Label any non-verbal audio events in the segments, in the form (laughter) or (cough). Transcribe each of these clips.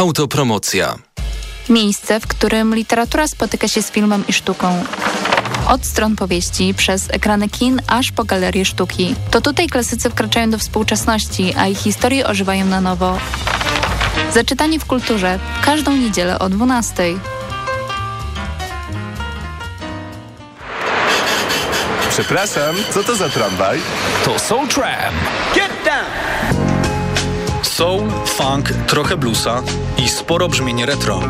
Autopromocja. Miejsce, w którym literatura spotyka się z filmem i sztuką. Od stron powieści, przez ekrany kin, aż po galerie sztuki. To tutaj klasycy wkraczają do współczesności, a ich historie ożywają na nowo. Zaczytanie w kulturze. Każdą niedzielę o 12. Przepraszam, co to za tramwaj? To Soul Tram. Get! Soul, funk, trochę bluesa i sporo brzmienie retro.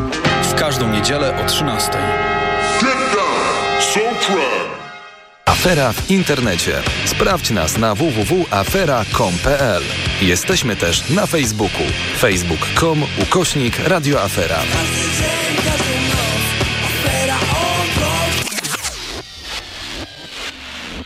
W każdą niedzielę o 13. Afera w internecie. Sprawdź nas na www.afera.com.pl. Jesteśmy też na Facebooku. facebook.com ukośnik radioafera.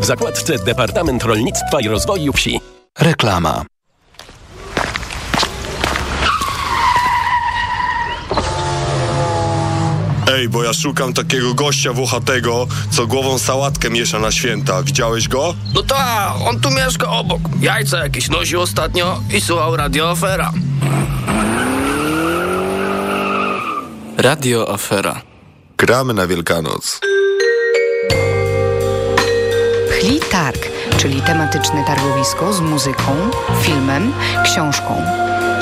w zakładce Departament Rolnictwa i Rozwoju Wsi. Reklama. Ej, bo ja szukam takiego gościa włochatego, co głową sałatkę miesza na święta. Widziałeś go? No tak, on tu mieszka obok. Jajca jakieś nosił ostatnio i słuchał Radio Afera. Radio Afera. Gramy na Wielkanoc. Targ, czyli tematyczne targowisko z muzyką, filmem, książką.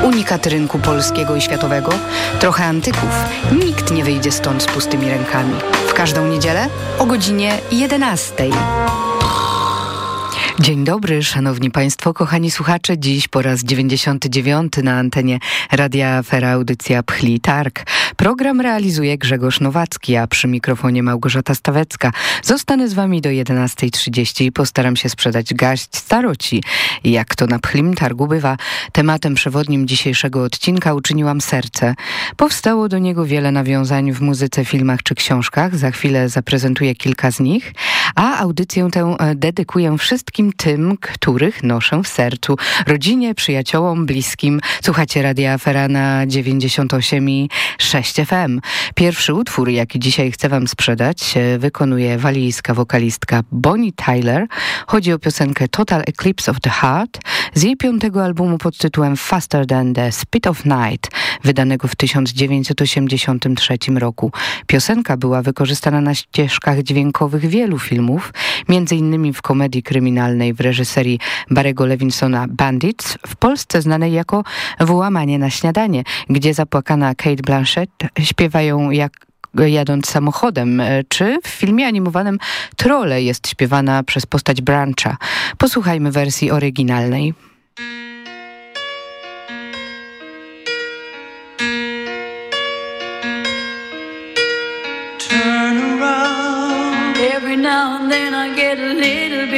Unikat rynku polskiego i światowego, trochę antyków. Nikt nie wyjdzie stąd z pustymi rękami. W każdą niedzielę o godzinie 11. Dzień dobry, szanowni państwo, kochani słuchacze. Dziś po raz 99 na antenie Radia Afera audycja Pchli Targ. Program realizuje Grzegorz Nowacki, a przy mikrofonie Małgorzata Stawecka. Zostanę z wami do 11.30 i postaram się sprzedać gaść staroci. Jak to na Pchlim Targu bywa, tematem przewodnim dzisiejszego odcinka uczyniłam serce. Powstało do niego wiele nawiązań w muzyce, filmach czy książkach. Za chwilę zaprezentuję kilka z nich, a audycję tę e, dedykuję wszystkim tym, których noszę w sercu. Rodzinie, przyjaciołom, bliskim. Słuchacie Radia Afera na 98 i 6 FM. Pierwszy utwór, jaki dzisiaj chcę wam sprzedać, e, wykonuje walijska wokalistka Bonnie Tyler. Chodzi o piosenkę Total Eclipse of the Heart z jej piątego albumu pod tytułem Faster Than the Speed of Night, wydanego w 1983 roku. Piosenka była wykorzystana na ścieżkach dźwiękowych wielu filmów, między innymi w komedii kryminalnej w reżyserii Barego Levinsona Bandits, w Polsce znanej jako Włamanie na śniadanie, gdzie zapłakana Kate Blanchett śpiewają jak jadąc samochodem, czy w filmie animowanym Trolle jest śpiewana przez postać Brancha. Posłuchajmy wersji oryginalnej.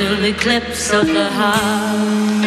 Total eclipse of the heart.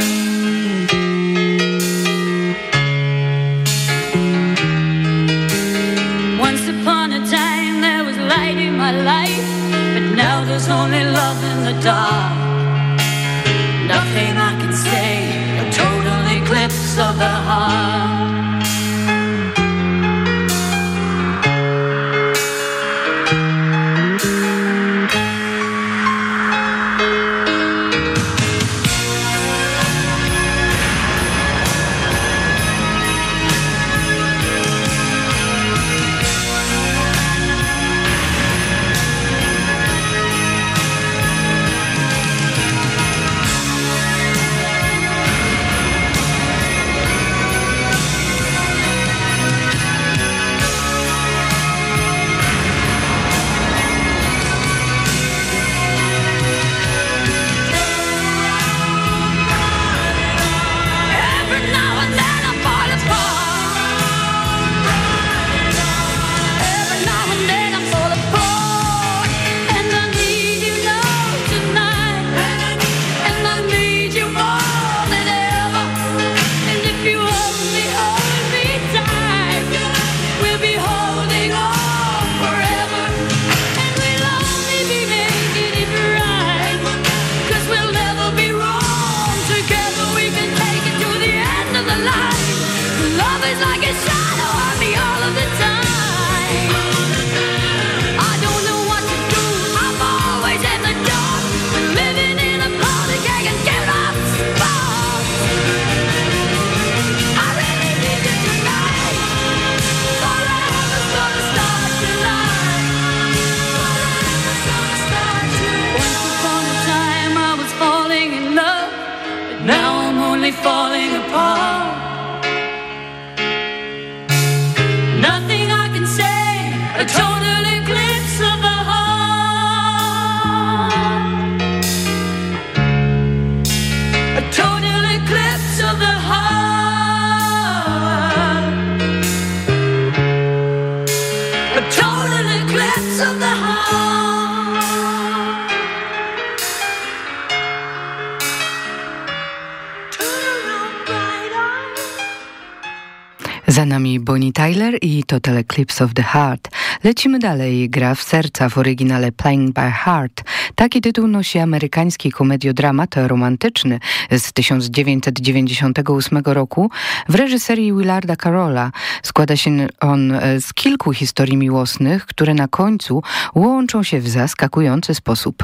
Bonnie Tyler i Total Eclipse of the Heart. Lecimy dalej. Gra w serca w oryginale Playing by Heart. Taki tytuł nosi amerykański komediodramat romantyczny z 1998 roku w reżyserii Willarda Carola. Składa się on e, z kilku historii miłosnych, które na końcu łączą się w zaskakujący sposób.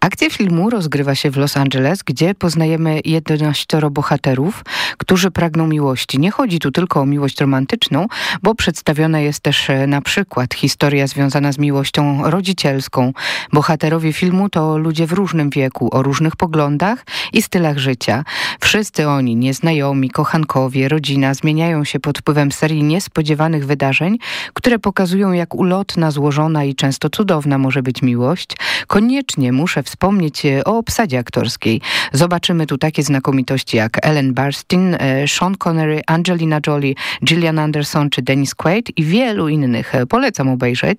Akcja filmu rozgrywa się w Los Angeles, gdzie poznajemy 11 bohaterów, którzy pragną miłości. Nie chodzi tu tylko o miłość romantyczną, bo przedstawiona jest też e, na przykład historia związana z miłością rodzicielską. Bohaterowie filmu to ludzie w różnym wieku, o różnych poglądach i stylach życia. Wszyscy oni, nieznajomi, kochankowie, rodzina, zmieniają się pod wpływem serii niespodziewanych wydarzeń, które pokazują, jak ulotna, złożona i często cudowna może być miłość. Koniecznie muszę wspomnieć e, o obsadzie aktorskiej. Zobaczymy tu takie znakomitości jak Ellen Barstein, e, Sean Connery, Angelina Jolie, Gillian Anderson czy Dennis Quaid i wielu innych. E, polecam obejrzeć.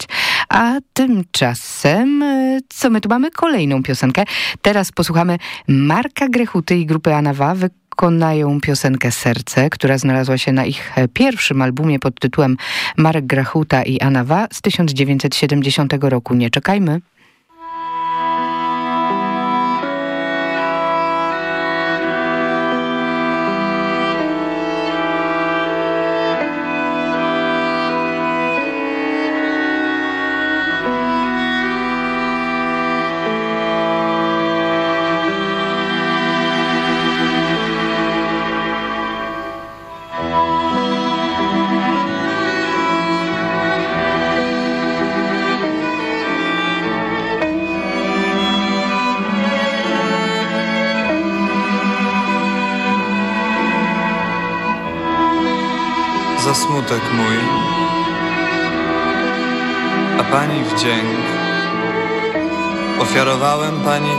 A tymczasem, co my tu mamy? Kolejną piosenkę. Teraz posłuchamy Marka Grechuty i grupy Anawa wykonają piosenkę Serce, która znalazła się na ich pierwszym albumie pod tytułem Marek Grechuta i Anawa z 1970 roku. Nie czekajmy. Ofiarowałem Pani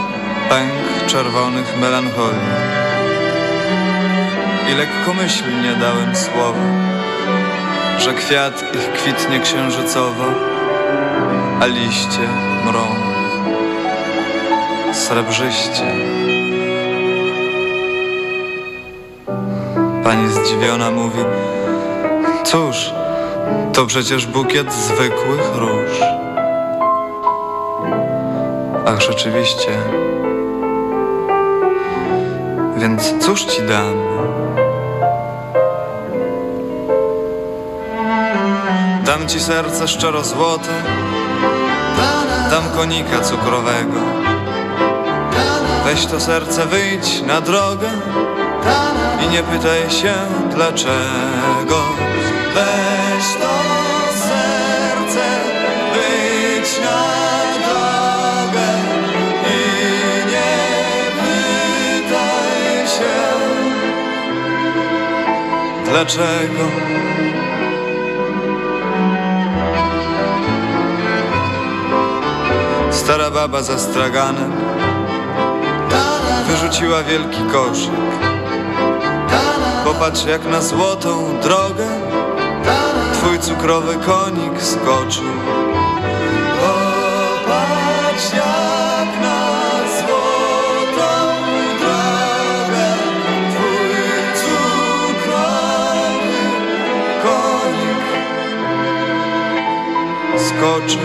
pęk czerwonych melancholii i lekkomyślnie dałem słowo, że kwiat ich kwitnie księżycowo, a liście mrą. srebrzyście. Pani zdziwiona mówi, cóż, to przecież bukiet zwykłych róż. Ach, rzeczywiście. Więc cóż ci dam? Dam ci serce szczero złote, dam konika cukrowego. Weź to serce, wyjdź na drogę i nie pytaj się dlaczego. Weź to serce, wyjdź na drogę dlaczego. Stara baba za straganem wyrzuciła wielki koszyk. Popatrz jak na złotą drogę Twój cukrowy konik skoczył skoczył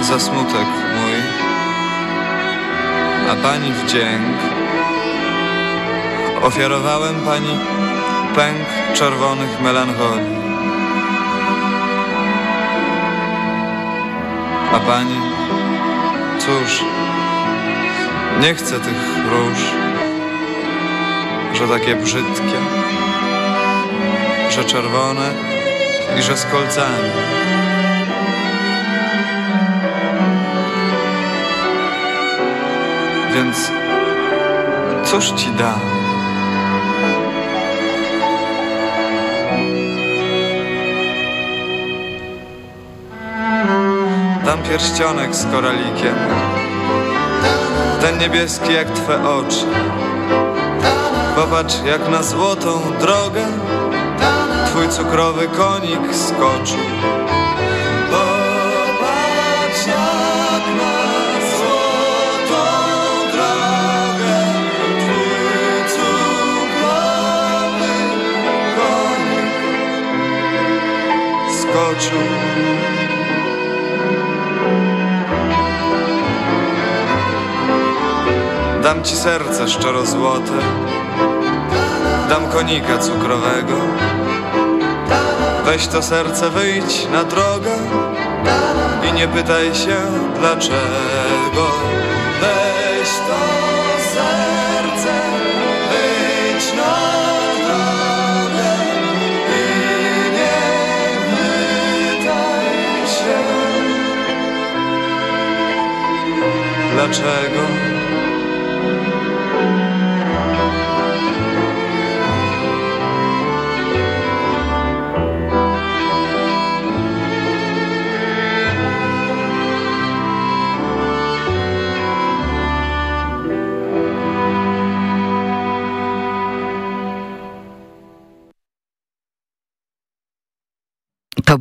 za smutek mój, a pani wdzięk ofiarowałem pani pęk czerwonych melancholii. A pani, cóż, nie chcę tych róż, że takie brzydkie, że czerwone i że z kolcami. Więc cóż ci da? Dam pierścionek z koralikiem. Ten niebieski jak twe oczy. Popatrz jak na złotą drogę Twój cukrowy konik skoczył Popatrz jak na złotą drogę Twój cukrowy konik skoczył Dam ci serce szczero złote Dam konika cukrowego. Weź to serce, wyjdź na drogę I nie pytaj się dlaczego. Weź to serce, wyjdź na drogę I nie pytaj się. Dlaczego?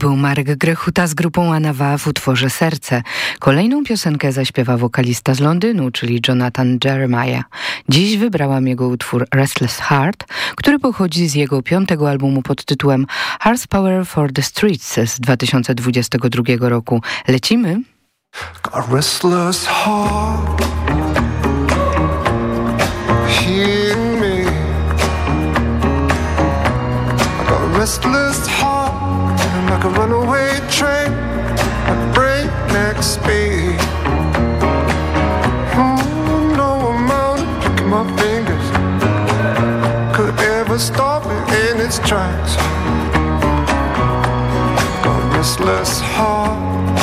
Był Marek Grechuta z grupą Anawa w utworze Serce. Kolejną piosenkę zaśpiewa wokalista z Londynu, czyli Jonathan Jeremiah. Dziś wybrałam jego utwór Restless Heart, który pochodzi z jego piątego albumu pod tytułem Horsepower for the Streets z 2022 roku. Lecimy? Got restless heart Hear me got restless heart Like a runaway train At breakneck speed. Hmm, No amount of picking my fingers Could ever stop it in its tracks. Got restless heart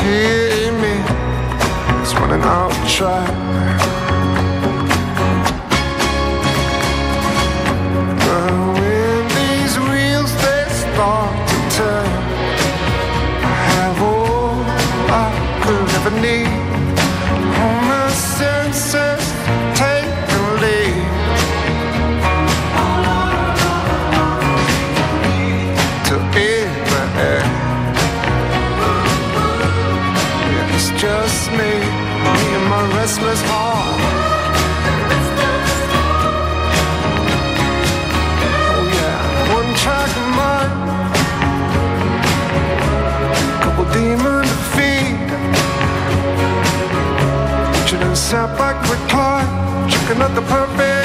Hear me It's running out of track perfect part, checking out the perfect.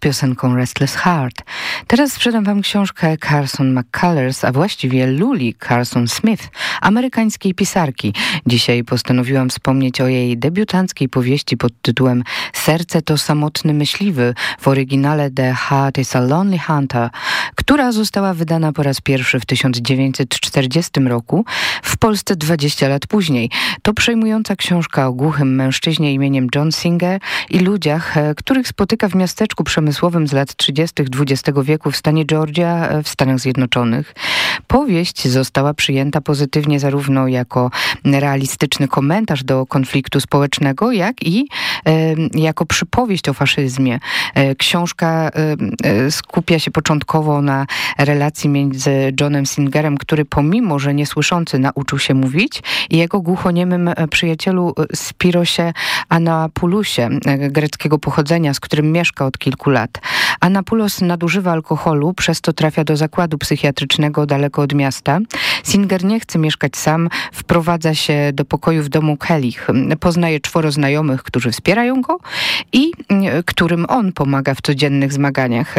Piosenką Restless Heart. Teraz sprzedam wam książkę Carson McCullers, a właściwie Luli Carson Smith, amerykańskiej pisarki. Dzisiaj postanowiłam wspomnieć o jej debiutanckiej powieści pod tytułem Serce to samotny myśliwy, w oryginale The Heart is a Lonely Hunter, która została wydana po raz pierwszy w 1940 roku, w Polsce 20 lat później. To przejmująca książka o głuchym mężczyźnie imieniem John Singer i ludziach, e, których spotyka w miasteczku przemysłowym z lat 30. XX wieku w stanie Georgia e, w Stanach Zjednoczonych. Powieść została przyjęta pozytywnie zarówno jako realistyczny komentarz do konfliktu społecznego, jak i e, jako przypowieść o faszyzmie. E, książka e, e, skupia się początkowo na relacji między Johnem Singerem, który pomimo, że niesłyszący nauczył się mówić i jego głuchoniemym e, przyjacielu e, Spirosie Anapulusie, e, greckiego pochodzenia, z którym mieszka od kilku lat. Anapulos nadużywa alkoholu, przez to trafia do zakładu psychiatrycznego daleko od miasta. Singer nie chce mieszkać sam, wprowadza się do pokoju w domu Kellich. Poznaje czworo znajomych, którzy wspierają go i e, którym on pomaga w codziennych zmaganiach.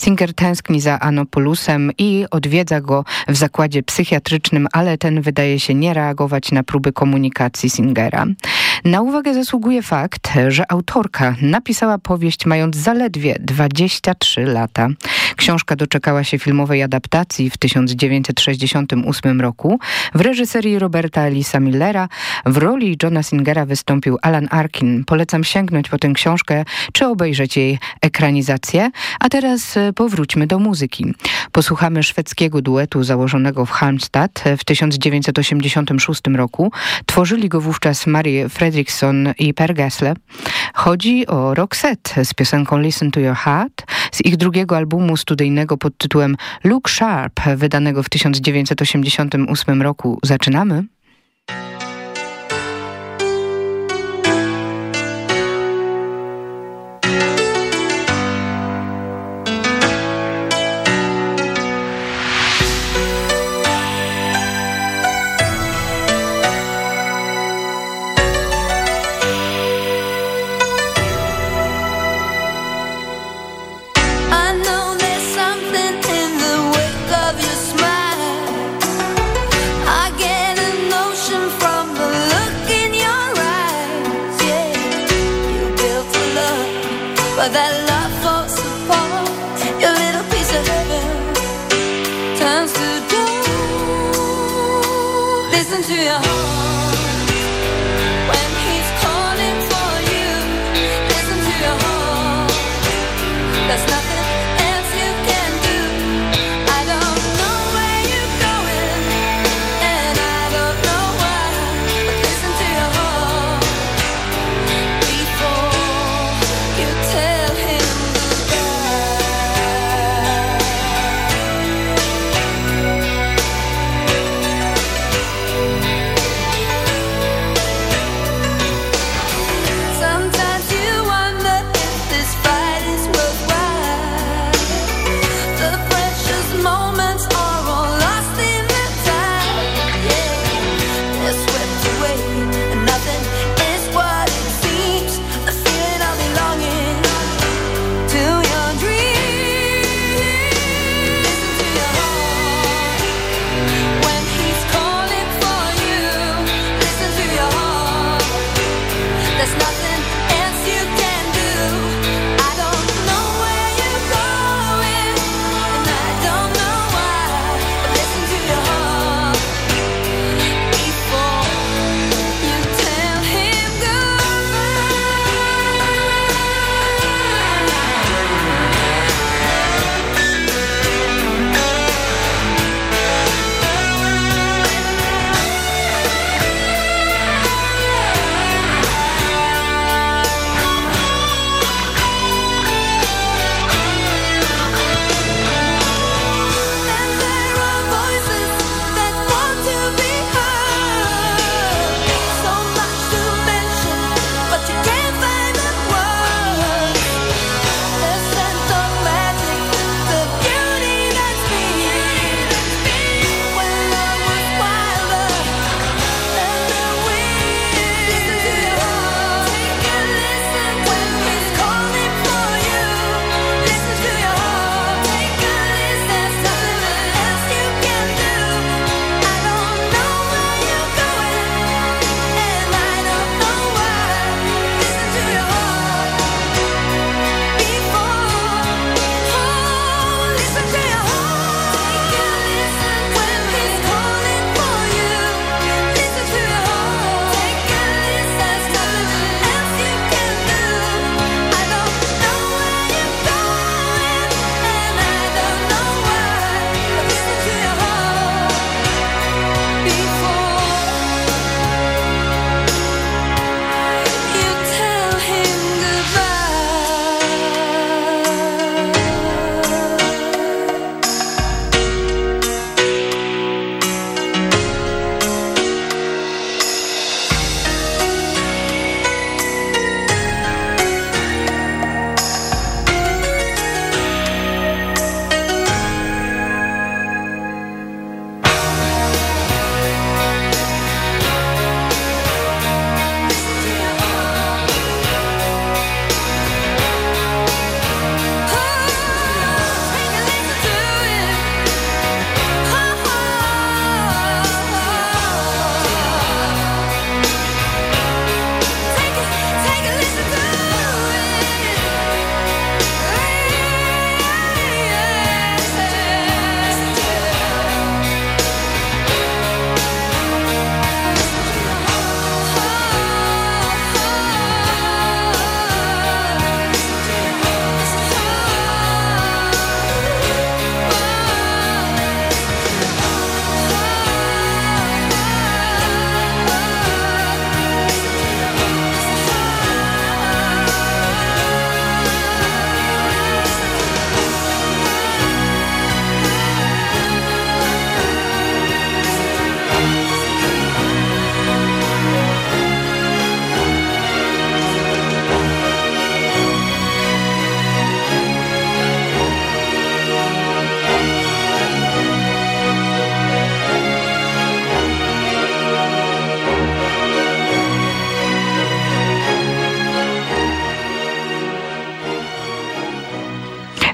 Singer tęskni za Anopolusem i odwiedza go w zakładzie psychiatrycznym, ale ten wydaje się nie reagować na próby komunikacji Singera. Na uwagę zasługuje fakt, że autorka napisała powieść mając zaledwie 23 lata. Książka doczekała się filmowej adaptacji w 1968 roku. W reżyserii Roberta Elisa Millera w roli Johna Singera wystąpił Alan Arkin. Polecam sięgnąć po tę książkę, czy obejrzeć jej ekranizację. A teraz e, powróćmy do muzyki. Posłuchamy szwedzkiego duetu założonego w Halmstad w 1986 roku. Tworzyli go wówczas Marie Fredriksson i Per Gessle. Chodzi o Roxette z piosenką Listen to Your Heart z ich drugiego albumu studyjnego pod tytułem Look Sharp, wydanego w 1988 roku. Zaczynamy? 주여.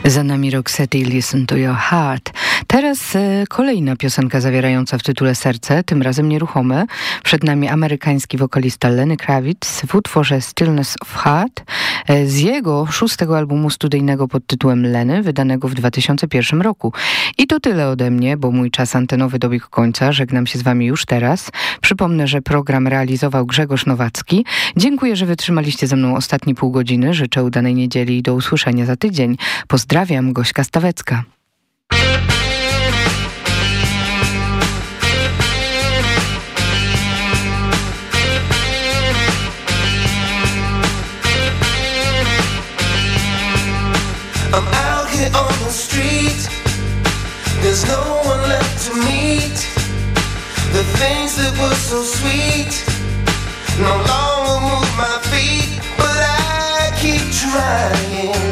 Za nami Roxette Listen to Your Heart. Teraz e, kolejna piosenka zawierająca w tytule Serce, tym razem nieruchome. Przed nami amerykański wokalista Lenny Kravitz w utworze Stillness of Heart e, z jego szóstego albumu studyjnego pod tytułem Lenny, wydanego w 2001 roku. I to tyle ode mnie, bo mój czas antenowy dobiegł końca. Żegnam się z wami już teraz. Przypomnę, że program realizował Grzegorz Nowacki. Dziękuję, że wytrzymaliście ze mną ostatnie pół godziny. Życzę udanej niedzieli i do usłyszenia za tydzień. Pozdrawiam, Gośka Stawecka. There's no one left to meet. The things that were so sweet no longer move my feet, but I keep trying.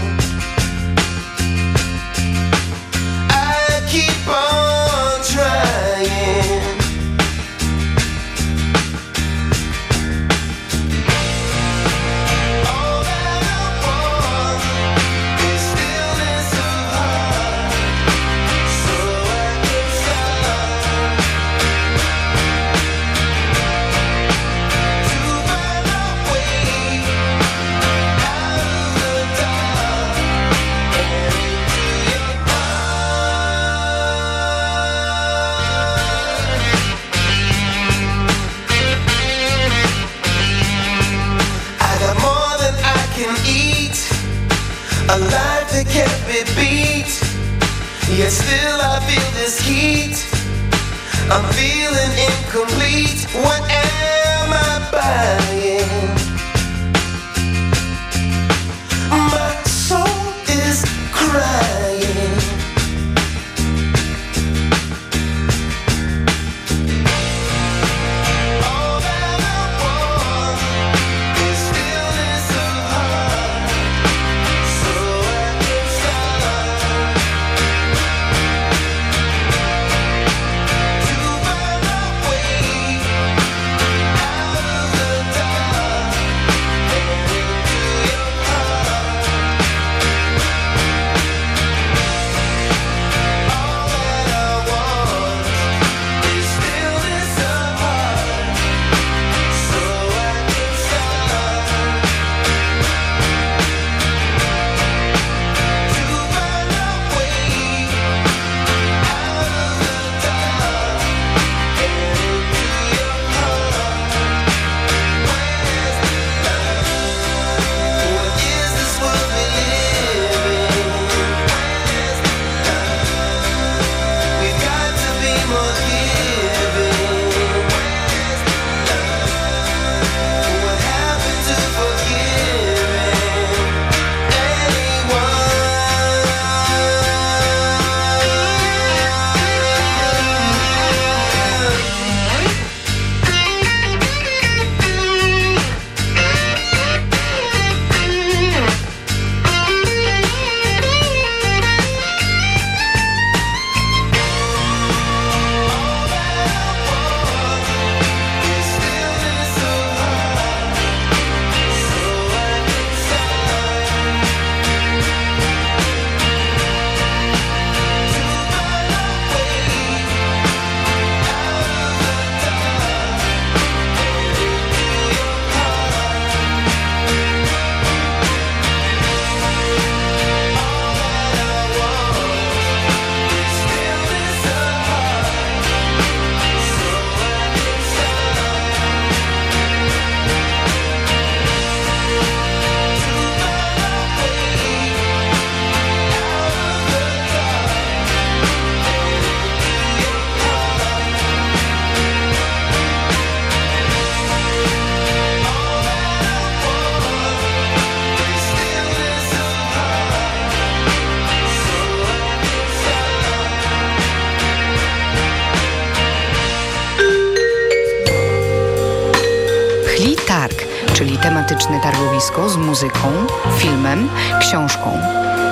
Z muzyką, filmem, książką.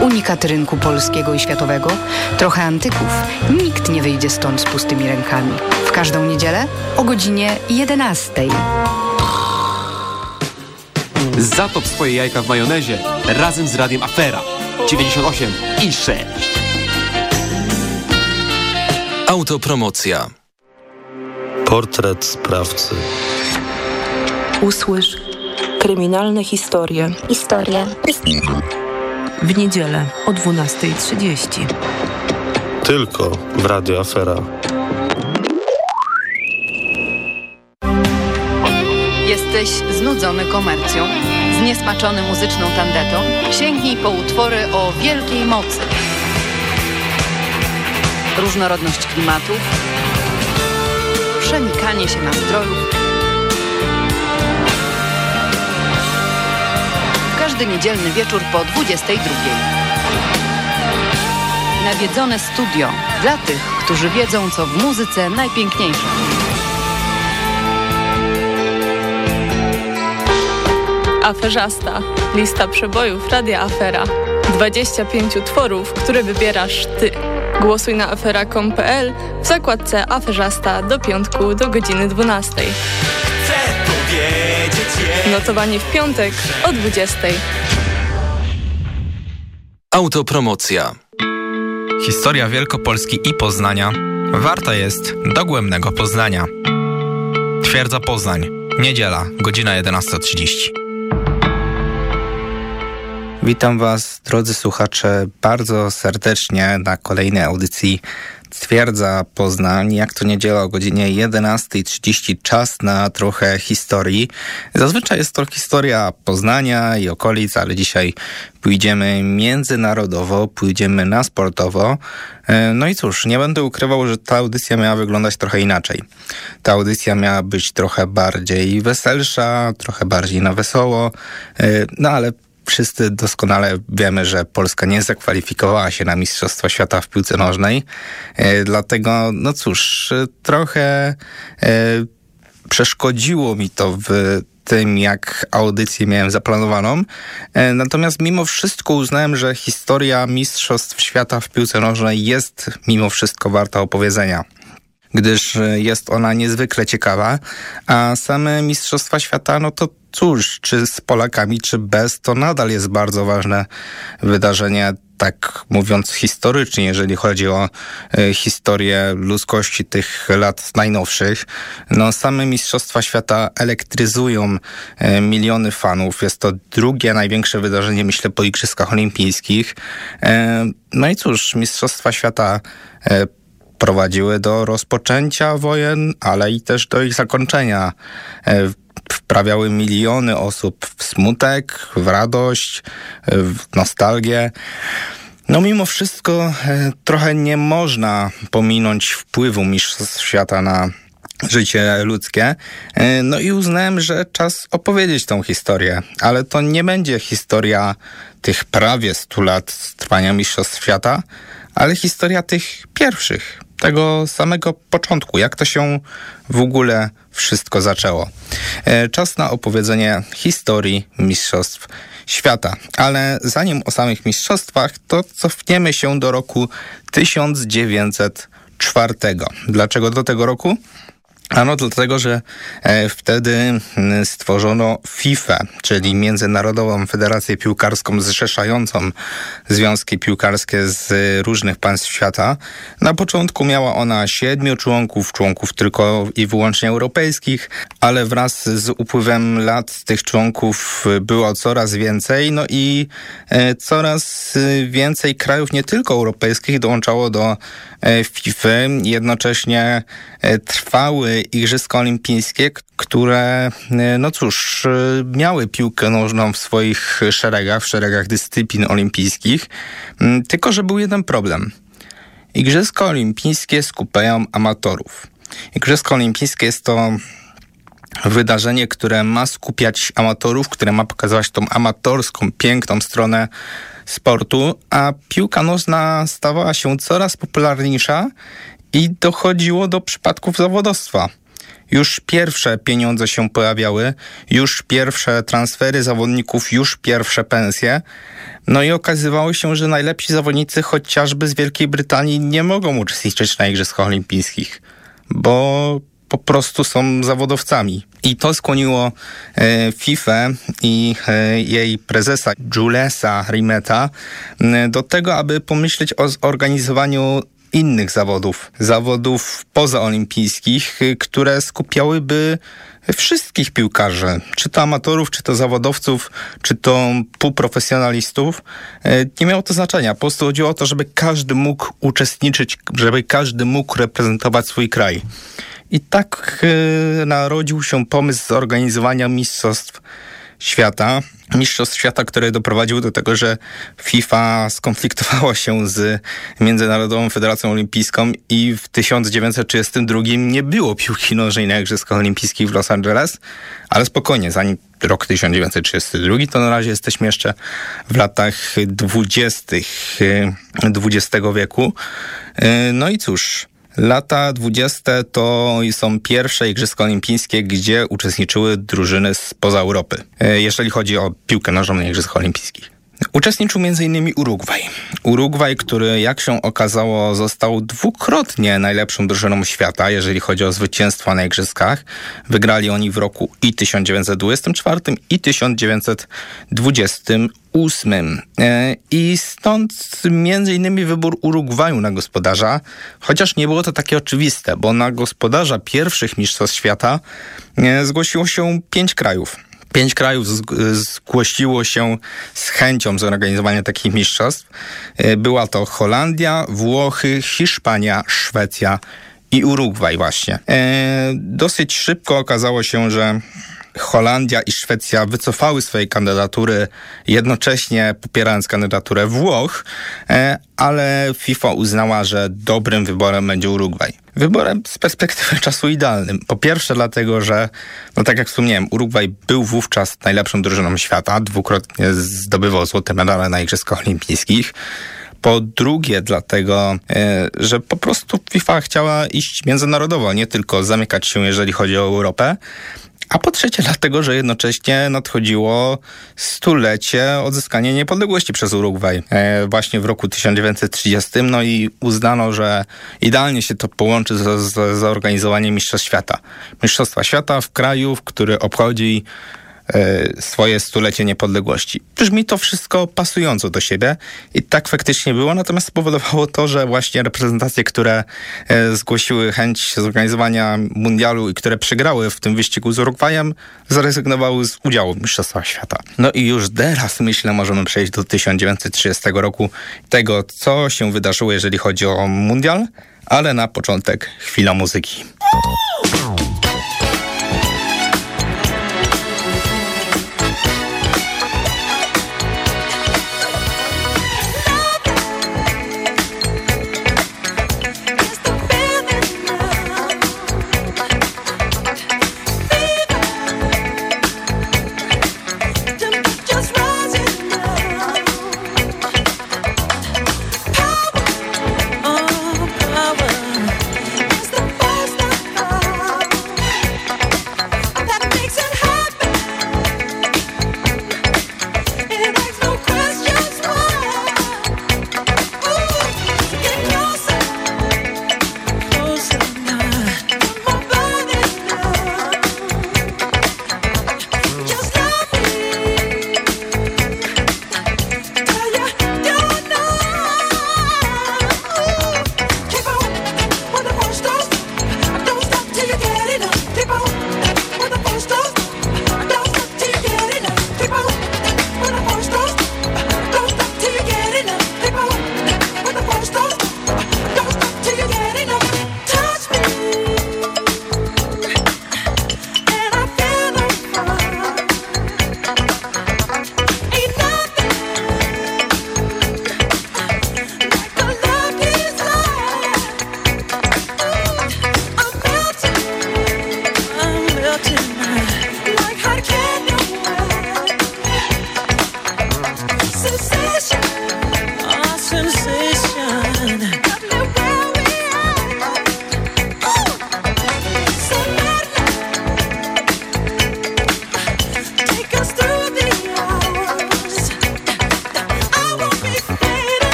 Unikat rynku polskiego i światowego, trochę antyków. Nikt nie wyjdzie stąd z pustymi rękami. W każdą niedzielę o godzinie 11. Zatop swoje jajka w majonezie razem z radiem Afera 98 i 6. Autopromocja. Portret sprawcy. Usłysz kryminalne historie. Historia. W niedzielę o 12.30. Tylko w Radio Afera. Jesteś znudzony komercją, zniesmaczony muzyczną tandetą? Sięgnij po utwory o wielkiej mocy. Różnorodność klimatów, przenikanie się nastrojów. Każdy niedzielny wieczór po 22. Nawiedzone studio dla tych, którzy wiedzą, co w muzyce najpiękniejsze. Aferzasta. Lista przebojów Radia Afera. 25 utworów, które wybierasz Ty. Głosuj na afera.com.pl w zakładce Aferzasta do piątku do godziny 12. Notowanie w piątek o 20. Autopromocja. Historia Wielkopolski i Poznania warta jest dogłębnego poznania. Twierdza Poznań. Niedziela, godzina 11.30. Witam Was, drodzy słuchacze, bardzo serdecznie na kolejnej audycji Twierdza Poznań. Jak to niedziela o godzinie 11.30 czas na trochę historii. Zazwyczaj jest to historia Poznania i okolic, ale dzisiaj pójdziemy międzynarodowo, pójdziemy na sportowo. No i cóż, nie będę ukrywał, że ta audycja miała wyglądać trochę inaczej. Ta audycja miała być trochę bardziej weselsza, trochę bardziej na wesoło, no ale wszyscy doskonale wiemy, że Polska nie zakwalifikowała się na Mistrzostwa Świata w piłce nożnej. E, dlatego, no cóż, trochę e, przeszkodziło mi to w tym, jak audycję miałem zaplanowaną. E, natomiast mimo wszystko uznałem, że historia Mistrzostw Świata w piłce nożnej jest mimo wszystko warta opowiedzenia gdyż jest ona niezwykle ciekawa, a same Mistrzostwa Świata, no to cóż, czy z Polakami, czy bez, to nadal jest bardzo ważne wydarzenie, tak mówiąc historycznie, jeżeli chodzi o y, historię ludzkości tych lat najnowszych. No, same Mistrzostwa Świata elektryzują y, miliony fanów. Jest to drugie największe wydarzenie, myślę, po Igrzyskach Olimpijskich. Y, no i cóż, Mistrzostwa Świata prowadziły do rozpoczęcia wojen, ale i też do ich zakończenia wprawiały miliony osób w smutek, w radość, w nostalgię. No mimo wszystko e, trochę nie można pominąć wpływu mistrzostw świata na życie ludzkie. E, no i uznałem, że czas opowiedzieć tą historię, ale to nie będzie historia tych prawie 100 lat trwania mistrzostw świata, ale historia tych pierwszych, tego samego początku, jak to się w ogóle wszystko zaczęło. E, czas na opowiedzenie historii Mistrzostw Świata. Ale zanim o samych mistrzostwach, to cofniemy się do roku 1904. Dlaczego do tego roku? Ano dlatego, że e, wtedy stworzono FIFA, czyli Międzynarodową Federację Piłkarską zrzeszającą związki piłkarskie z różnych państw świata. Na początku miała ona siedmiu członków, członków tylko i wyłącznie europejskich, ale wraz z upływem lat tych członków było coraz więcej, no i e, coraz więcej krajów, nie tylko europejskich, dołączało do FIFA. Jednocześnie trwały Igrzyska Olimpijskie, które, e, no cóż, e, miały piłkę nożną w swoich szeregach, w szeregach dyscyplin olimpijskich, mm, tylko że był jeden problem. Igrzyska Olimpijskie skupiają amatorów. Igrzyska Olimpijskie jest to wydarzenie, które ma skupiać amatorów, które ma pokazywać tą amatorską, piękną stronę sportu, a piłka nożna stawała się coraz popularniejsza i dochodziło do przypadków zawodowstwa. Już pierwsze pieniądze się pojawiały, już pierwsze transfery zawodników, już pierwsze pensje. No i okazywało się, że najlepsi zawodnicy chociażby z Wielkiej Brytanii nie mogą uczestniczyć na Igrzyskach Olimpijskich, bo po prostu są zawodowcami. I to skłoniło e, FIFA i e, jej prezesa Julesa Rimeta do tego, aby pomyśleć o zorganizowaniu innych zawodów, zawodów pozaolimpijskich, y, które skupiałyby wszystkich piłkarzy, czy to amatorów, czy to zawodowców, czy to półprofesjonalistów. Nie miało to znaczenia. Po prostu chodziło o to, żeby każdy mógł uczestniczyć, żeby każdy mógł reprezentować swój kraj. I tak y, narodził się pomysł zorganizowania mistrzostw świata. Mistrzostw świata, które doprowadziły do tego, że FIFA skonfliktowała się z Międzynarodową Federacją Olimpijską i w 1932 nie było piłki nożnej na Igrzyskach Olimpijskich w Los Angeles, ale spokojnie, zanim rok 1932, to na razie jesteśmy jeszcze w latach 20. XX wieku. No i cóż, Lata 20. to są pierwsze Igrzyska Olimpijskie, gdzie uczestniczyły drużyny spoza Europy, e, jeżeli chodzi o piłkę nożną na Igrzyskach Olimpijskich. Uczestniczył m.in. Urugwaj. Urugwaj, który jak się okazało został dwukrotnie najlepszą drużyną świata, jeżeli chodzi o zwycięstwa na igrzyskach. Wygrali oni w roku i 1924 i 1928. E, I stąd między innymi wybór Urugwaju na gospodarza, chociaż nie było to takie oczywiste, bo na gospodarza pierwszych mistrzostw świata e, zgłosiło się pięć krajów. Pięć krajów zgłosiło się z chęcią zorganizowania takich mistrzostw. E, była to Holandia, Włochy, Hiszpania, Szwecja i Urugwaj właśnie. E, dosyć szybko okazało się, że Holandia i Szwecja wycofały swoje kandydatury, jednocześnie popierając kandydaturę Włoch, e, ale FIFA uznała, że dobrym wyborem będzie Urugwaj. Wyborem z perspektywy (laughs) czasu idealnym. Po pierwsze dlatego, że, no tak jak wspomniałem, Urugwaj był wówczas najlepszą drużyną świata, dwukrotnie zdobywał złote medale na Igrzyskach Olimpijskich. Po drugie, dlatego, e, że po prostu FIFA chciała iść międzynarodowo, nie tylko zamykać się, jeżeli chodzi o Europę. A po trzecie, dlatego, że jednocześnie nadchodziło stulecie odzyskania niepodległości przez Urugwaj e, właśnie w roku 1930. No i uznano, że idealnie się to połączy z, zorganizowaniem Mistrzostw Świata. Mistrzostwa Świata w kraju, który obchodzi swoje stulecie niepodległości. Brzmi to wszystko pasująco do siebie i tak faktycznie było, natomiast spowodowało to, że właśnie reprezentacje, które e, zgłosiły chęć zorganizowania mundialu i które przegrały w tym wyścigu z Urugwajem, zrezygnowały z udziału w Mistrzostwach Świata. No i już teraz myślę możemy przejść do 1930 roku, tego co się wydarzyło, jeżeli chodzi o mundial, ale na początek chwila muzyki.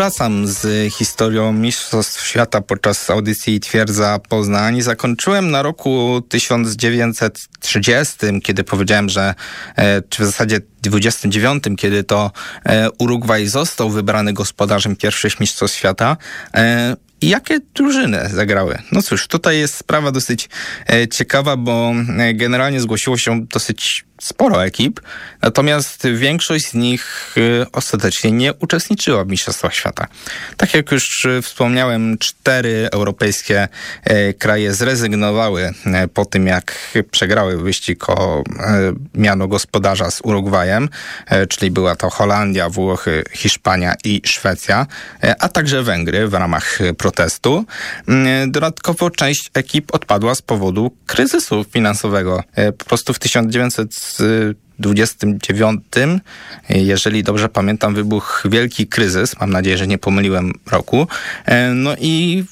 Powracam z historią Mistrzostw Świata podczas audycji Twierdza Poznań. Zakończyłem na roku 1930, kiedy powiedziałem, że, e, czy w zasadzie 29, kiedy to e, Urugwaj został wybrany gospodarzem pierwszych Mistrzostw Świata. E, i jakie drużyny zagrały? No cóż, tutaj jest sprawa dosyć ciekawa, bo generalnie zgłosiło się dosyć sporo ekip, natomiast większość z nich e, ostatecznie nie uczestniczyła w Mistrzostwach Świata. Tak jak już e, wspomniałem, cztery europejskie e, kraje zrezygnowały po tym, jak przegrały wyścig o miano gospodarza z Urugwajem, czyli była to Holandia, Włochy, Hiszpania i Szwecja, a także Węgry w ramach protestu. Dodatkowo część ekip odpadła z powodu kryzysu finansowego. Po prostu w 1929, jeżeli dobrze pamiętam, wybuchł wielki kryzys. Mam nadzieję, że nie pomyliłem roku. No i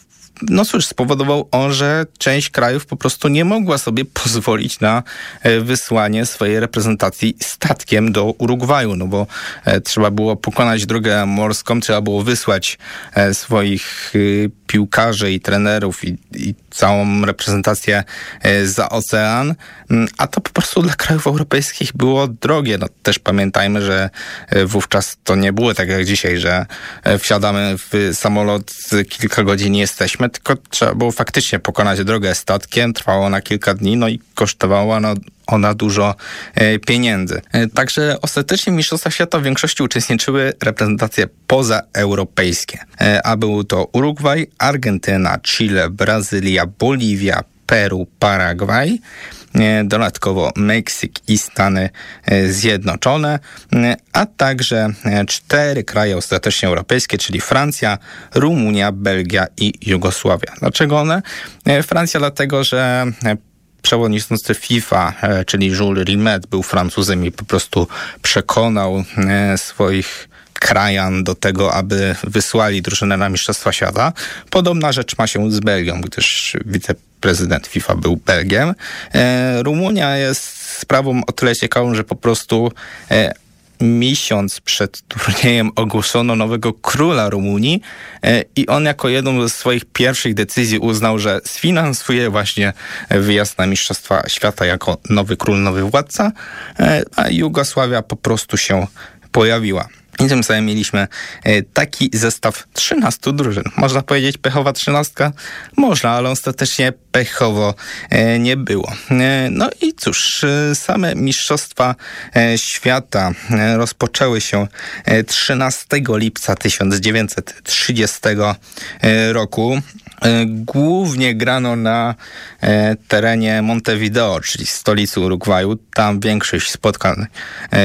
no cóż, spowodował on, że część krajów po prostu nie mogła sobie (laughs) pozwolić na e, wysłanie swojej reprezentacji statkiem do Urugwaju, no bo e, trzeba było pokonać drogę morską, trzeba było wysłać e, swoich piłkarzy i trenerów i, i całą reprezentację za ocean, mm, a to po prostu dla krajów europejskich było drogie. No, też pamiętajmy, że wówczas to nie było tak jak dzisiaj, że wsiadamy w samolot, kilka godzin jesteśmy, tylko trzeba było faktycznie pokonać drogę statkiem, trwało ona kilka dni, no i kosztowała ona, ona dużo e, pieniędzy. E, także ostatecznie w Mistrzostwach Świata w większości uczestniczyły reprezentacje pozaeuropejskie, e, a był to Urugwaj, Argentyna, Chile, Brazylia, Boliwia, Peru, Paragwaj, dodatkowo Meksyk i Stany e, Zjednoczone, e, a także e, cztery kraje ostatecznie europejskie, czyli Francja, Rumunia, Belgia i Jugosławia. Dlaczego one? Francja dlatego, że przewodniczący FIFA, czyli Jules Rimet, był Francuzem i po prostu przekonał swoich krajan do tego, aby wysłali drużynę na Mistrzostwa Świata. Podobna rzecz ma się z Belgią, gdyż wiceprezydent FIFA był Belgiem. E, Rumunia jest sprawą o tyle ciekawą, że po prostu e, miesiąc przed turniejem ogłoszono nowego króla Rumunii e, i on jako jedną ze swoich pierwszych decyzji uznał, że sfinansuje właśnie wyjazd na Mistrzostwa Świata jako nowy król, nowy władca, e, a Jugosławia po prostu się pojawiła. I tym samym mieliśmy e, taki zestaw 13 drużyn. Można powiedzieć pechowa trzynastka? Można, ale ostatecznie pechowo e, nie było. E, no i cóż, same Mistrzostwa Świata rozpoczęły się 13 lipca 1930 roku. Głównie grano na terenie Montevideo, czyli stolicy Urugwaju. Tam większość spotkań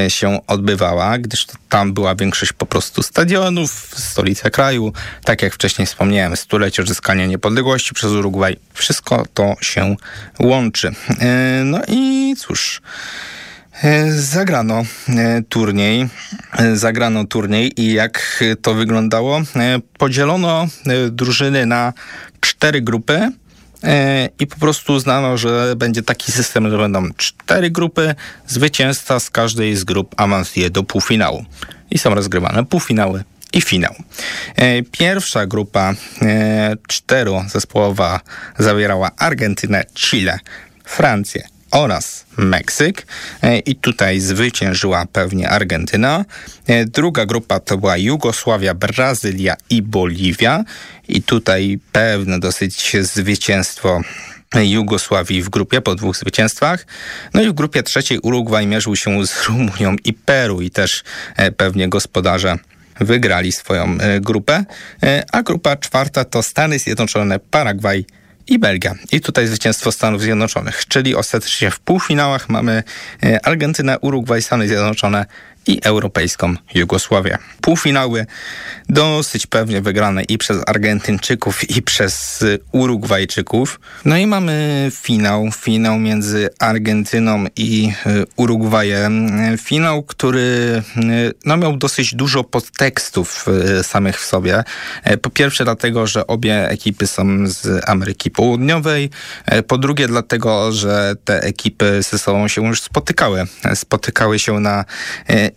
się odbywała, gdyż tam była większość po prostu stadionów, stolica kraju. Tak jak wcześniej wspomniałem, stulecie odzyskania niepodległości przez Urugwaj. Wszystko to się łączy. E, no i cóż... E, zagrano e, turniej, zagrano turniej i jak to wyglądało? Podzielono drużyny na cztery grupy i po prostu uznano, że będzie taki system, że będą cztery grupy, zwycięzca z każdej z grup awansuje do półfinału i są rozgrywane półfinały i finał. E, pierwsza grupa e, czterozespołowa zawierała Argentynę, Chile, Francję oraz Meksyk e, i tutaj zwyciężyła pewnie Argentyna. Druga grupa to była Jugosławia, Brazylia i Boliwia i tutaj pewne dosyć zwycięstwo Jugosławii w grupie po dwóch zwycięstwach. No i w grupie trzeciej Urugwaj mierzył się z Rumunią i Peru i też e, pewnie gospodarze wygrali swoją e, grupę. E, a grupa czwarta to Stany Zjednoczone, Paragwaj i Belgia. I tutaj zwycięstwo Stanów Zjednoczonych, czyli ostatecznie w półfinałach mamy Argentynę, Urugwaj, Stany Zjednoczone i europejską Jugosławię. Półfinały dosyć pewnie wygrane i przez Argentyńczyków, i przez Urugwajczyków. No i mamy finał, finał między Argentyną i y, Urugwajem. Finał, który y, no, miał dosyć dużo podtekstów y, samych w sobie. Po pierwsze dlatego, że obie ekipy są z Ameryki Południowej. Po drugie dlatego, że te ekipy ze sobą się już spotykały. Spotykały się na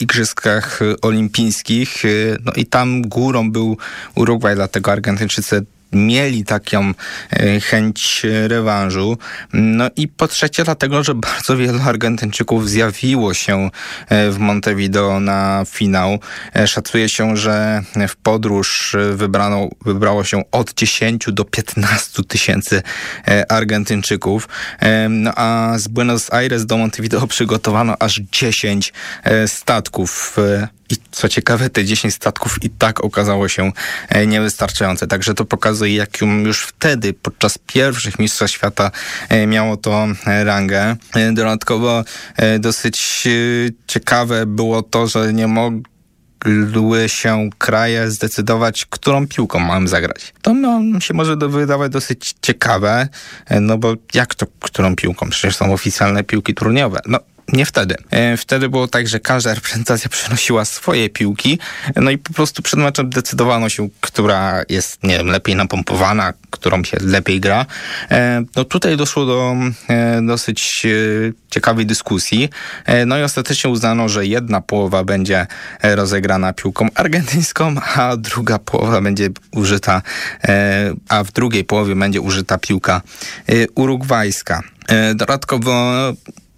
Igrzyskach Olimpijskich. No i tam górą był Urugwaj, dlatego Argentyńczycy mieli taką e, chęć rewanżu. No i po trzecie dlatego, że bardzo wielu Argentyńczyków zjawiło się e, w Montevideo na finał. E, szacuje się, że w podróż wybrano, wybrało się od 10 do 15 tysięcy Argentyńczyków. No a z Buenos Aires do Montevideo przygotowano aż 10 statków i co ciekawe, te 10 statków i tak okazało się e, niewystarczające. Także to pokazuje, jak już wtedy, podczas pierwszych Mistrzostw Świata, e, miało to e, rangę. Dodatkowo dosyć ciekawe było to, że nie mogły się kraje zdecydować, którą piłką mam zagrać. To no, się może wydawać dosyć ciekawe, no bo jak to, którą piłką? Przecież są oficjalne piłki turniejowe. No, nie wtedy. E, wtedy było tak, że każda reprezentacja przynosiła swoje piłki, no i po prostu przed meczem decydowano się, która jest, nie wiem, lepiej napompowana, którą się lepiej gra. E, no tutaj doszło do e, dosyć ciekawej dyskusji, no i ostatecznie uznano, że jedna połowa będzie rozegrana piłką argentyńską, a druga połowa będzie użyta, a w drugiej połowie będzie użyta piłka urugwajska. Dodatkowo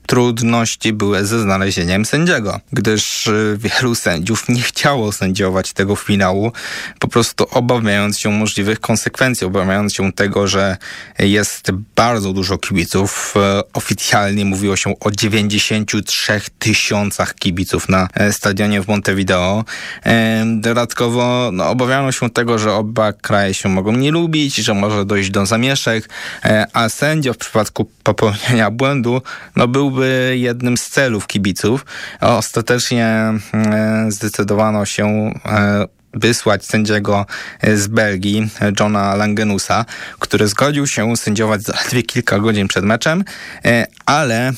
trudności były ze znalezieniem sędziego, gdyż y, wielu sędziów nie chciało sędziować tego finału, po prostu obawiając się możliwych konsekwencji, obawiając się tego, że jest bardzo dużo kibiców. Y, oficjalnie mówiło się o 93 tysiącach kibiców na e, stadionie w Montevideo. E, dodatkowo no, obawiano się tego, że oba kraje się mogą nie lubić, że może dojść do zamieszek, e, a sędzia w przypadku popełnienia błędu no, byłby były jednym z celów kibiców. Ostatecznie e, zdecydowano się e, wysłać sędziego z Belgii, Johna Langenusa, który zgodził się sędziować zaledwie kilka godzin przed meczem, e, ale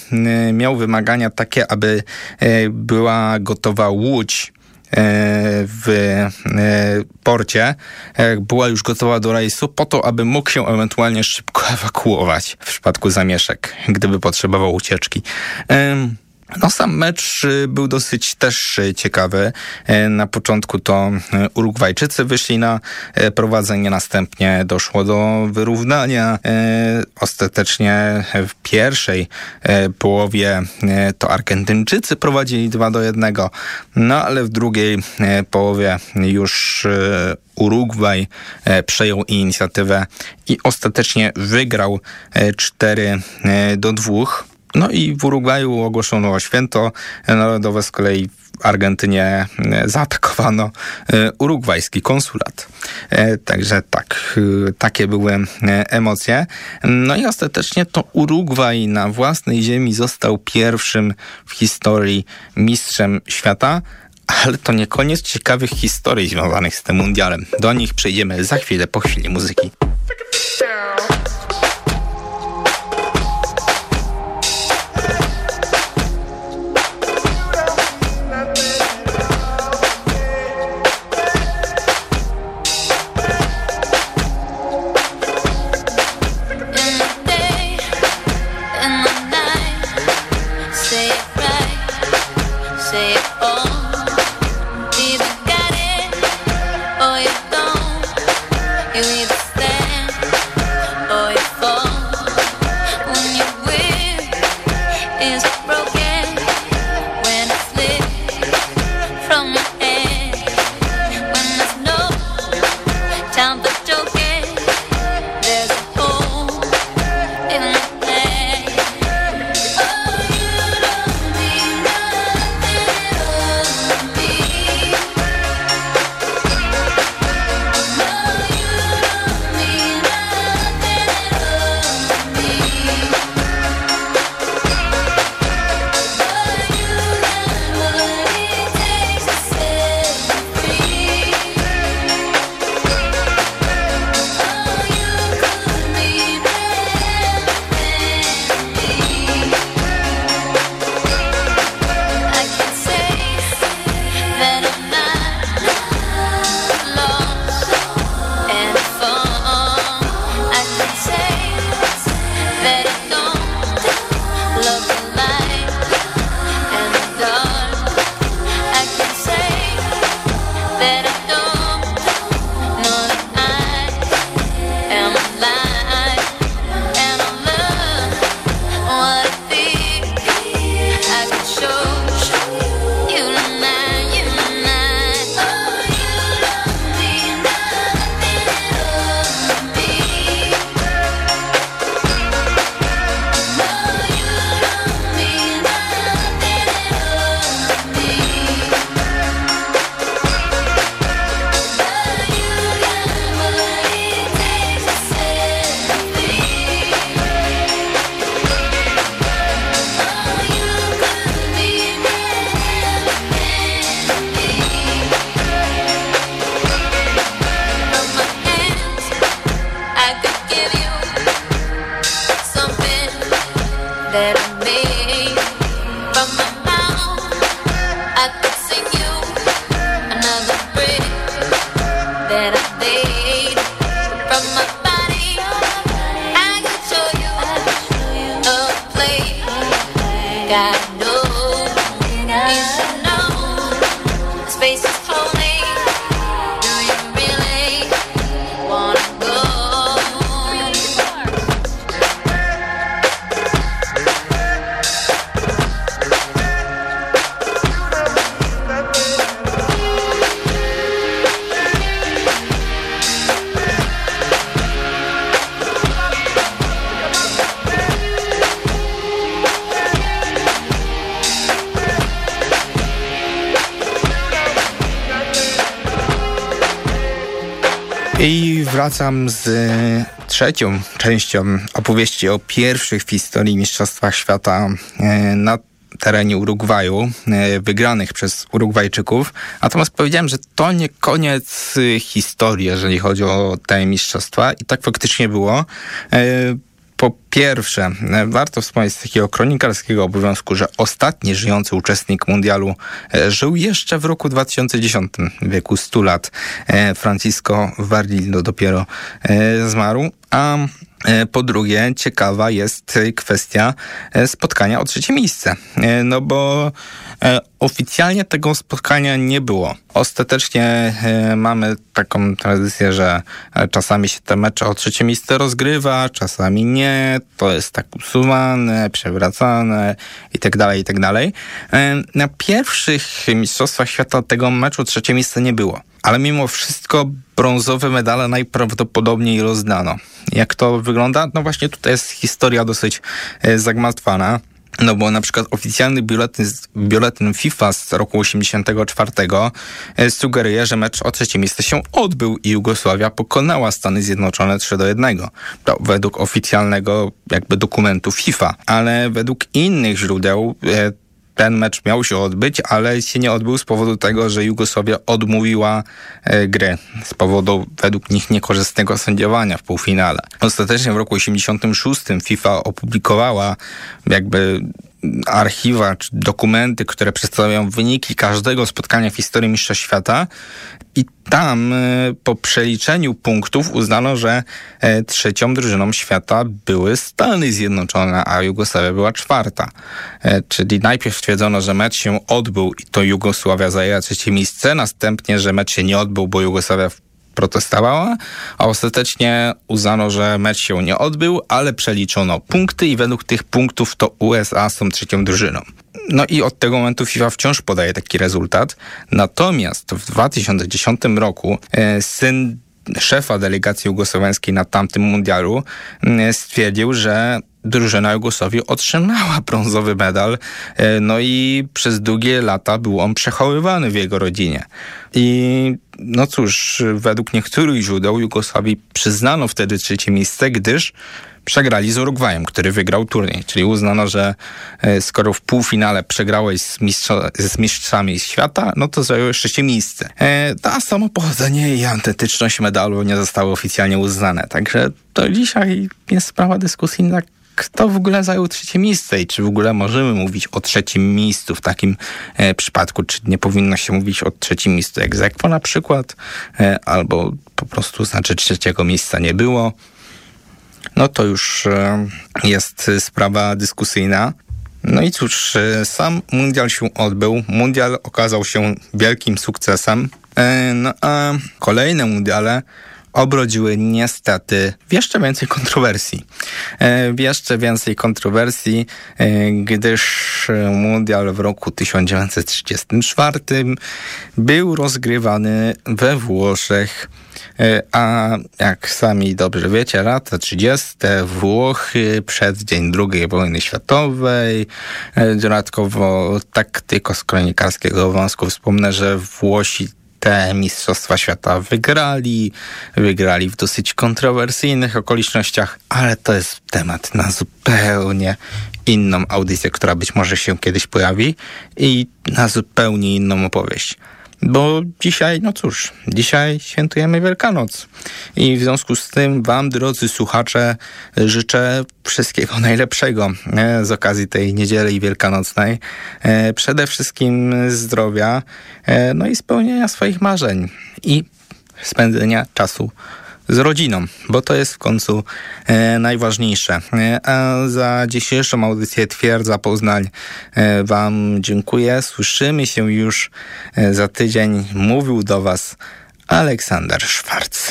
miał wymagania takie, aby była gotowa łódź w porcie, była już gotowa do rejsu po to, aby mógł się ewentualnie szybko (laughs) ewakuować w przypadku zamieszek, gdyby potrzebował ucieczki. No sam mecz y, był dosyć też y, ciekawy. Y, na początku to Urugwajczycy wyszli na prowadzenie, następnie doszło do wyrównania. Ostatecznie w pierwszej połowie to Argentyńczycy prowadzili 2 do 1, no ale w drugiej połowie już Urugwaj przejął inicjatywę i ostatecznie wygrał 4 do 2. No i w Urugwaju ogłoszono święto narodowe, z kolei w Argentynie e, zaatakowano e, urugwajski konsulat. E, także tak, takie były emocje. No i ostatecznie to Urugwaj na własnej ziemi został pierwszym w historii mistrzem świata, ale to nie koniec ciekawych historii związanych z tym mundialem. Do nich przejdziemy za chwilę, po chwili muzyki. say it right, say it all. Wracam z trzecią częścią opowieści o pierwszych w historii Mistrzostwach Świata e, na terenie Urugwaju, e, wygranych przez Urugwajczyków. Natomiast powiedziałem, że to nie koniec historii, jeżeli chodzi o te mistrzostwa i tak faktycznie było. Po pierwsze, warto wspomnieć z takiego kronikarskiego obowiązku, że ostatni żyjący uczestnik mundialu e, żył jeszcze w roku 2010, w wieku 100 lat. E, Francisco Varlillo dopiero e, zmarł, a po drugie, ciekawa jest kwestia spotkania o trzecie miejsce. No bo oficjalnie tego spotkania nie było. Ostatecznie mamy taką tradycję, że czasami się te mecze o trzecie miejsce rozgrywa, czasami nie. To jest tak usuwane, przewracane i tak dalej, i tak. Na pierwszych Mistrzostwach Świata tego meczu trzecie miejsce nie było. Ale mimo wszystko brązowe medale najprawdopodobniej rozdano. Jak to wygląda? No właśnie tutaj jest historia dosyć zagmatwana. No bo na przykład oficjalny biuletyn, biuletyn FIFA z roku 84 e, sugeruje, że mecz o trzecie miejsce się odbył i Jugosławia pokonała Stany Zjednoczone 3 do 1. To według oficjalnego jakby dokumentu FIFA, ale według innych źródeł e, ten mecz miał się odbyć, ale się nie odbył z powodu tego, że Jugosławia odmówiła e, gry z powodu według nich niekorzystnego sędziowania w półfinale. Ostatecznie w roku 86 FIFA opublikowała jakby archiwa czy dokumenty, które przedstawiają wyniki każdego spotkania w historii Mistrzostw Świata i tam e, po przeliczeniu punktów uznano, że e, trzecią drużyną świata były Stany Zjednoczone, a Jugosławia była czwarta. E, czyli najpierw stwierdzono, że mecz się odbył i to Jugosławia zajęła trzecie miejsce, następnie, że mecz się nie odbył, bo Jugosławia protestowała, a ostatecznie uznano, że mecz się nie odbył, ale przeliczono punkty i według tych punktów to USA są trzecią drużyną. No i od tego momentu FIFA wciąż podaje taki rezultat. Natomiast w 2010 roku e, syn szefa delegacji jugosłowiańskiej na tamtym mundialu e, stwierdził, że drużyna Jugosławii otrzymała brązowy medal, e, no i przez długie lata był on przechowywany w jego rodzinie. I no cóż, według niektórych źródeł Jugosławii przyznano wtedy trzecie miejsce, gdyż przegrali z Urugwajem, który wygrał turniej. Czyli uznano, że e, skoro w półfinale przegrałeś z, mistrza, z mistrzami świata, no to zająłeś trzecie miejsce. E, a samo pochodzenie i antetyczność medalu nie zostały oficjalnie uznane. Także to dzisiaj jest sprawa dyskusyjna, kto w ogóle zajął trzecie miejsce i czy w ogóle możemy mówić o trzecim miejscu w takim e, przypadku, czy nie powinno się mówić o trzecim miejscu egzekwo na przykład, e, albo po prostu znaczy trzeciego miejsca nie było. No to już e, jest sprawa dyskusyjna. No i cóż, e, sam mundial się odbył. Mundial okazał się wielkim sukcesem. E, no a kolejne mundiale obrodziły niestety w jeszcze więcej kontrowersji. E, w jeszcze więcej kontrowersji, e, gdyż mundial w roku 1934 był rozgrywany we Włoszech E, a jak sami dobrze wiecie, lata 30. Włochy przed dzień II wojny światowej. Dodatkowo tak tylko z kronikarskiego wąsku wspomnę, że Włosi te Mistrzostwa Świata wygrali, wygrali w dosyć kontrowersyjnych okolicznościach, ale to jest temat na zupełnie inną audycję, która być może się kiedyś pojawi i na zupełnie inną opowieść. Bo dzisiaj, no cóż, dzisiaj świętujemy Wielkanoc. I w związku z tym Wam, drodzy słuchacze, życzę wszystkiego (laughs) najlepszego e, z okazji tej niedzieli wielkanocnej. E, przede wszystkim zdrowia, e, no i spełnienia swoich marzeń i spędzenia czasu z rodziną, bo to jest w końcu e, najważniejsze. E, a za dzisiejszą audycję Twierdza Poznań e, Wam dziękuję. Słyszymy się już e, za tydzień. Mówił do Was Aleksander Szwarc.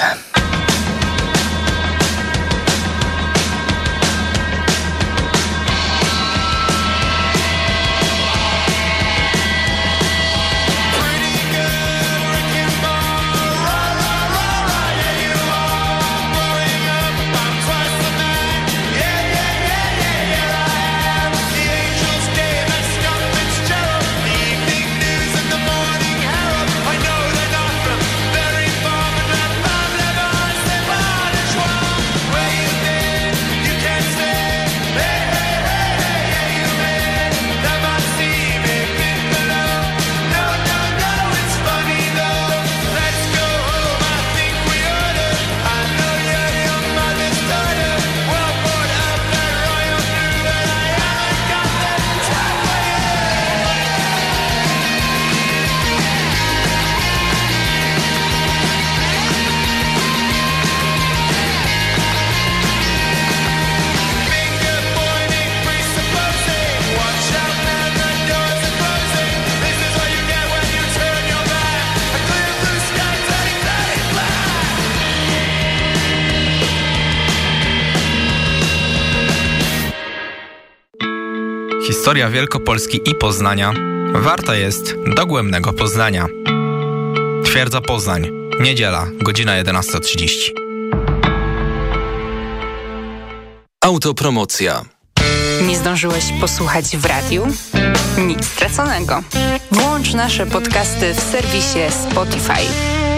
Historia Wielkopolski i Poznania warta jest dogłębnego poznania. Twierdza Poznań, niedziela, godzina 11.30. Autopromocja. Nie zdążyłeś posłuchać w radiu? Nic straconego. Włącz nasze podcasty w serwisie Spotify.